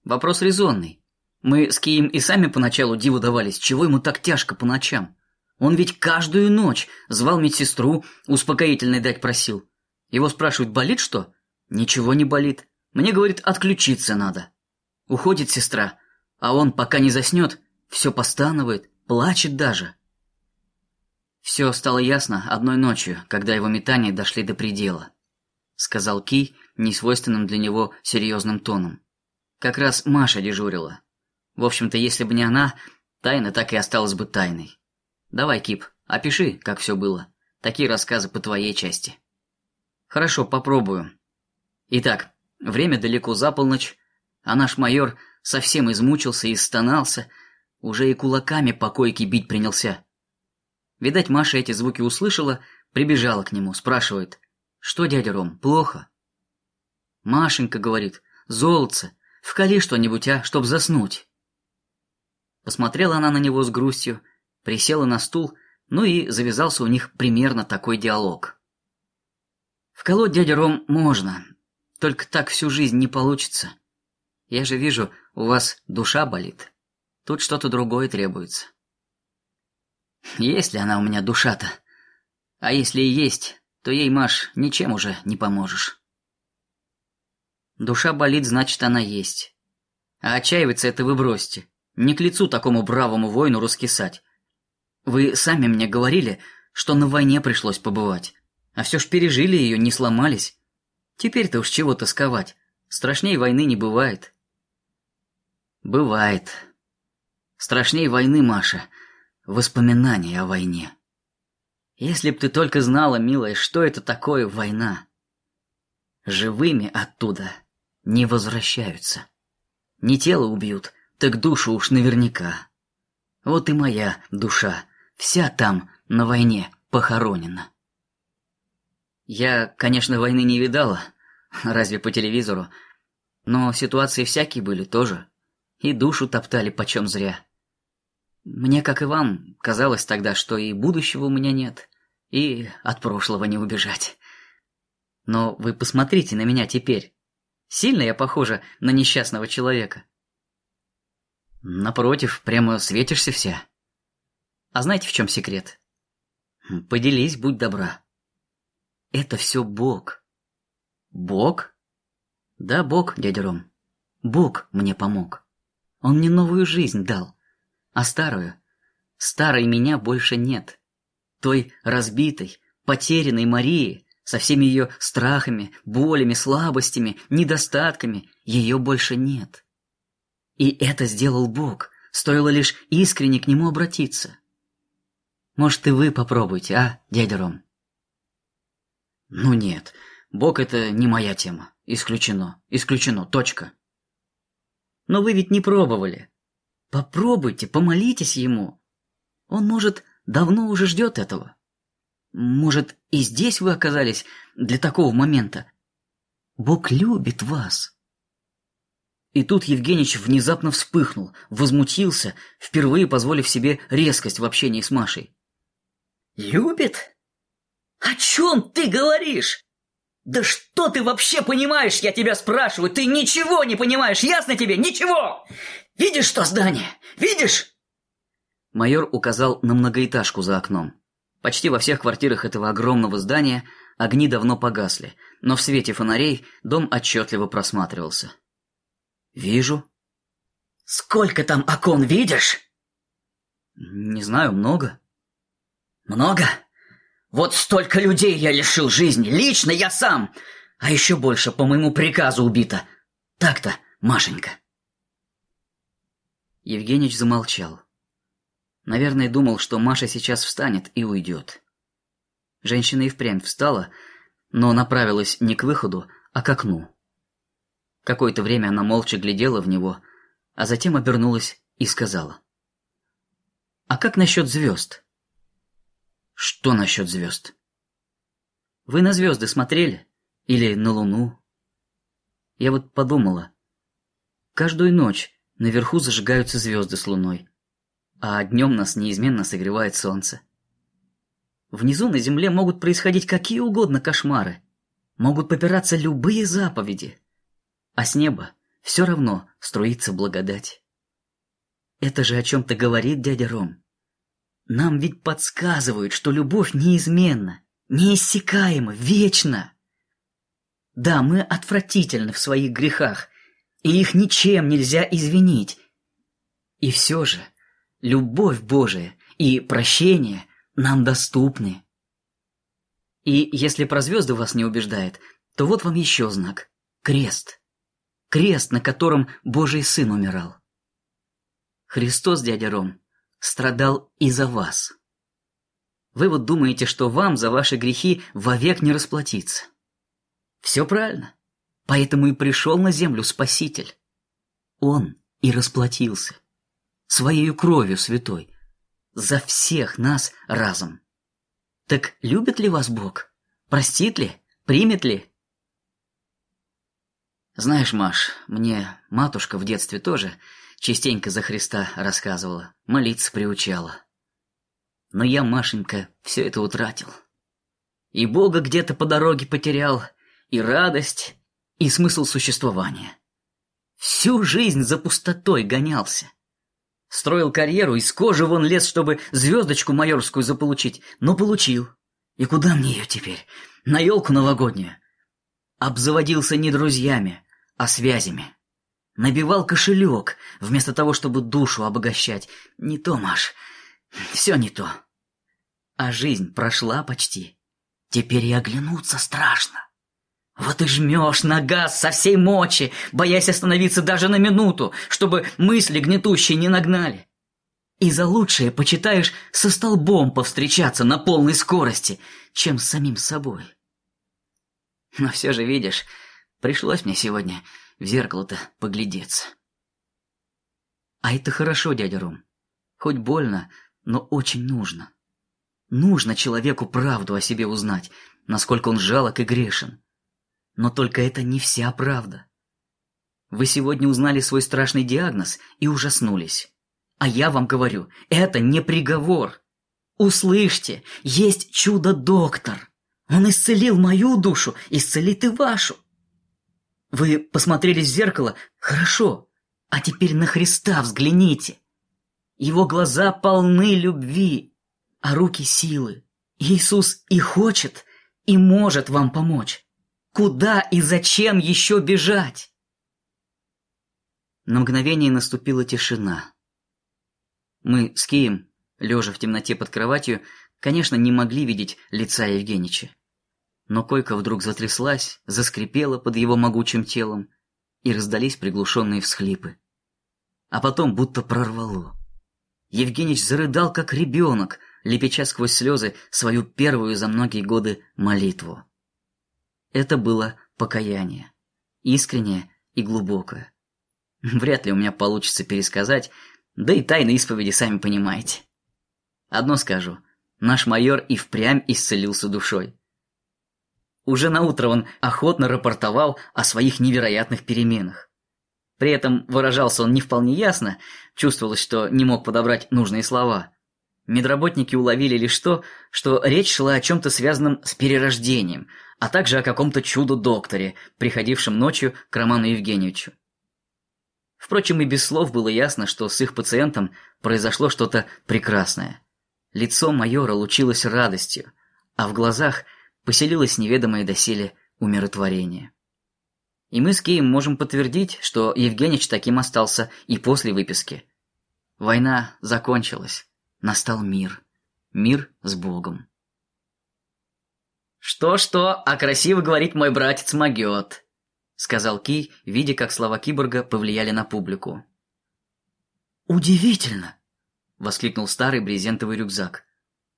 Вопрос резонный. Мы с Кием и сами поначалу диву давались, чего ему так тяжко по ночам. Он ведь каждую ночь звал медсестру, успокоительной дать просил. Его спрашивают, болит что? Ничего не болит. Мне, говорит, отключиться надо. Уходит сестра, а он, пока не заснет, все постанывает, плачет даже. Все стало ясно одной ночью, когда его метания дошли до предела, сказал Ки несвойственным для него серьезным тоном. Как раз Маша дежурила. В общем-то, если бы не она, тайна так и осталась бы тайной. Давай, Кип, опиши, как все было. Такие рассказы по твоей части. Хорошо, попробую. Итак, время далеко за полночь, а наш майор совсем измучился и стонался, уже и кулаками по койке бить принялся. Видать, Маша эти звуки услышала, прибежала к нему, спрашивает: "Что, дядя Ром, плохо?" Машенька говорит: "Золотце, вкали что-нибудь, а, чтоб заснуть". Посмотрела она на него с грустью, присела на стул, ну и завязался у них примерно такой диалог. Вколоть дядя Ром можно, только так всю жизнь не получится. Я же вижу, у вас душа болит. Тут что-то другое требуется. Есть ли она у меня душа-то? А если и есть, то ей, Маш, ничем уже не поможешь. Душа болит, значит, она есть. А отчаиваться это вы бросьте. Не к лицу такому бравому воину раскисать. Вы сами мне говорили, что на войне пришлось побывать. А все ж пережили ее, не сломались. Теперь-то уж чего тосковать. Страшней войны не бывает. Бывает. Страшней войны, Маша, воспоминания о войне. Если б ты только знала, милая, что это такое война. Живыми оттуда не возвращаются. Не тело убьют, так душу уж наверняка. Вот и моя душа, вся там на войне похоронена. Я, конечно, войны не видала, разве по телевизору, но ситуации всякие были тоже и душу топтали почем зря. Мне, как и вам, казалось тогда, что и будущего у меня нет, и от прошлого не убежать. Но вы посмотрите на меня теперь. Сильно я похожа на несчастного человека. Напротив, прямо светишься вся. А знаете, в чем секрет? Поделись, будь добра. Это все Бог. Бог? Да, Бог, дядя Ром. Бог мне помог. Он мне новую жизнь дал, а старую, старой меня больше нет. Той разбитой, потерянной Марии со всеми ее страхами, болями, слабостями, недостатками ее больше нет. И это сделал Бог, стоило лишь искренне к нему обратиться. Может, и вы попробуйте, а, дядя Ром? Ну нет, Бог это не моя тема. Исключено. Исключено. Точка. Но вы ведь не пробовали. Попробуйте, помолитесь ему. Он, может, давно уже ждет этого. Может, и здесь вы оказались для такого момента. Бог любит вас. И тут Евгеньевич внезапно вспыхнул, возмутился, впервые позволив себе резкость в общении с Машей. «Любит? О чем ты говоришь? Да что ты вообще понимаешь, я тебя спрашиваю? Ты ничего не понимаешь, ясно тебе? Ничего! Видишь что здание? Видишь? Майор указал на многоэтажку за окном. Почти во всех квартирах этого огромного здания огни давно погасли, но в свете фонарей дом отчетливо просматривался. Вижу. Сколько там окон видишь? Не знаю, много. Много? Вот столько людей я лишил жизни, лично я сам, а еще больше по моему приказу убито. Так-то, Машенька. Евгеньевич замолчал. Наверное, думал, что Маша сейчас встанет и уйдет. Женщина и впрямь встала, но направилась не к выходу, а к окну. Какое-то время она молча глядела в него, а затем обернулась и сказала: "А как насчет звезд?» Что насчет звезд? Вы на звезды смотрели? Или на луну? Я вот подумала. Каждую ночь наверху зажигаются звезды с луной, а днем нас неизменно согревает солнце. Внизу на земле могут происходить какие угодно кошмары, могут попираться любые заповеди, а с неба все равно струится благодать. Это же о чем-то говорит дядя Ром. Нам ведь подсказывают, что любовь неизменна, неиссякаема, вечна. Да, мы отвратительны в своих грехах, и их ничем нельзя извинить. И все же любовь Божия и прощение нам доступны. И если про звезды вас не убеждает, то вот вам еще знак крест. Крест, на котором Божий сын умирал. Христос, дядя Ром, страдал и за вас. Вы вот думаете, что вам за ваши грехи вовек не расплатиться. Все правильно. Поэтому и пришел на землю Спаситель. Он и расплатился. Своею кровью святой. За всех нас разом. Так любит ли вас Бог? Простит ли? Примет ли? Знаешь, Маш, мне матушка в детстве тоже частенько за Христа рассказывала, молиться приучала. Но я, Машенька, все это утратил. И Бога где-то по дороге потерял, и радость, и смысл существования. Всю жизнь за пустотой гонялся. Строил карьеру, из кожи вон лез, чтобы звездочку майорскую заполучить, но получил. И куда мне ее теперь? На елку новогоднюю. Обзаводился не друзьями, а связями. Набивал кошелек, вместо того, чтобы душу обогащать. Не то, Маш, все не то. А жизнь прошла почти. Теперь и оглянуться страшно. Вот и жмешь на газ со всей мочи, боясь остановиться даже на минуту, чтобы мысли гнетущие не нагнали. И за лучшее почитаешь со столбом повстречаться на полной скорости, чем с самим собой. Но все же, видишь, пришлось мне сегодня в зеркало-то поглядеться. А это хорошо, дядя Ром. Хоть больно, но очень нужно. Нужно человеку правду о себе узнать, насколько он жалок и грешен. Но только это не вся правда. Вы сегодня узнали свой страшный диагноз и ужаснулись. А я вам говорю, это не приговор. Услышьте, есть чудо-доктор. Он исцелил мою душу, исцелит и вашу. Вы посмотрели в зеркало? Хорошо. А теперь на Христа взгляните. Его глаза полны любви, а руки силы. Иисус и хочет, и может вам помочь. Куда и зачем еще бежать? На мгновение наступила тишина. Мы с Кием, лежа в темноте под кроватью, конечно, не могли видеть лица Евгенича. Но койка вдруг затряслась, заскрипела под его могучим телом, и раздались приглушенные всхлипы. А потом будто прорвало. Евгенич зарыдал, как ребенок, лепеча сквозь слезы свою первую за многие годы молитву. Это было покаяние, искреннее и глубокое. Вряд ли у меня получится пересказать, да и тайны исповеди сами понимаете. Одно скажу, наш майор и впрямь исцелился душой. Уже на утро он охотно рапортовал о своих невероятных переменах. При этом выражался он не вполне ясно, чувствовалось, что не мог подобрать нужные слова. Медработники уловили лишь то, что речь шла о чем-то связанном с перерождением, а также о каком-то чудо-докторе, приходившем ночью к Роману Евгеньевичу. Впрочем, и без слов было ясно, что с их пациентом произошло что-то прекрасное. Лицо майора лучилось радостью, а в глазах поселилось неведомое доселе умиротворение. И мы с Кием можем подтвердить, что Евгеньевич таким остался и после выписки. Война закончилась. Настал мир. Мир с Богом. «Что-что, а красиво говорит мой братец Магиот», — сказал Ки, видя, как слова киборга повлияли на публику. «Удивительно!» — воскликнул старый брезентовый рюкзак.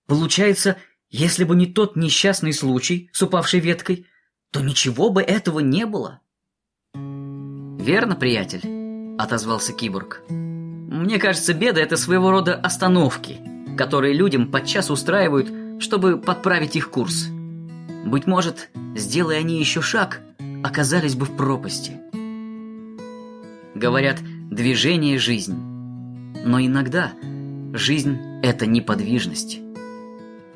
«Получается, если бы не тот несчастный случай с упавшей веткой, то ничего бы этого не было». «Верно, приятель», — отозвался киборг. Мне кажется, беды – это своего рода остановки, которые людям подчас устраивают, чтобы подправить их курс. Быть может, сделая они еще шаг, оказались бы в пропасти. Говорят, движение – жизнь. Но иногда жизнь – это неподвижность.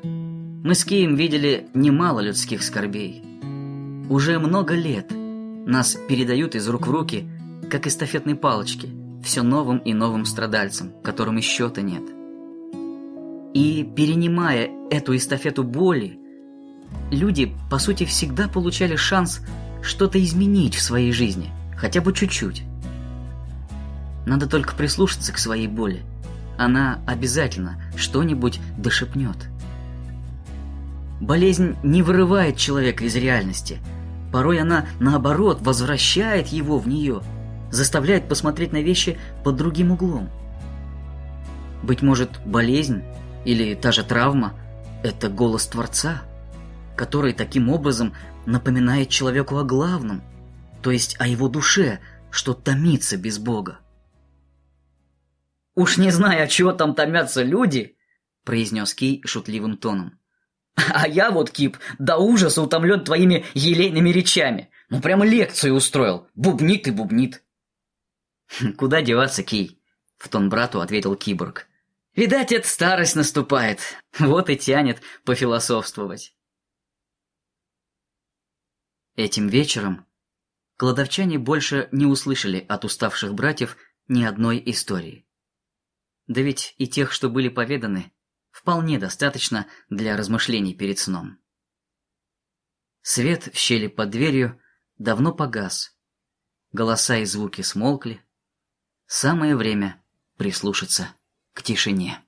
Мы с Кием видели немало людских скорбей. Уже много лет нас передают из рук в руки, как эстафетные палочки – все новым и новым страдальцам, которым и счета нет. И перенимая эту эстафету боли, люди, по сути, всегда получали шанс что-то изменить в своей жизни, хотя бы чуть-чуть. Надо только прислушаться к своей боли. Она обязательно что-нибудь дошепнет. Болезнь не вырывает человека из реальности. Порой она, наоборот, возвращает его в нее – заставляет посмотреть на вещи под другим углом. Быть может, болезнь или та же травма – это голос Творца, который таким образом напоминает человеку о главном, то есть о его душе, что томится без Бога. Уж не знаю, чего там томятся люди, произнес Кей шутливым тоном. А я вот, Кип, до ужаса утомлен твоими елейными речами. Ну прямо лекцию устроил. Бубнит и бубнит. Куда деваться, Кей? В тон брату ответил киборг. Видать, эта старость наступает. Вот и тянет пофилософствовать. Этим вечером кладовчане больше не услышали от уставших братьев ни одной истории. Да ведь и тех, что были поведаны, вполне достаточно для размышлений перед сном. Свет в щели под дверью давно погас. Голоса и звуки смолкли. Самое время прислушаться к тишине.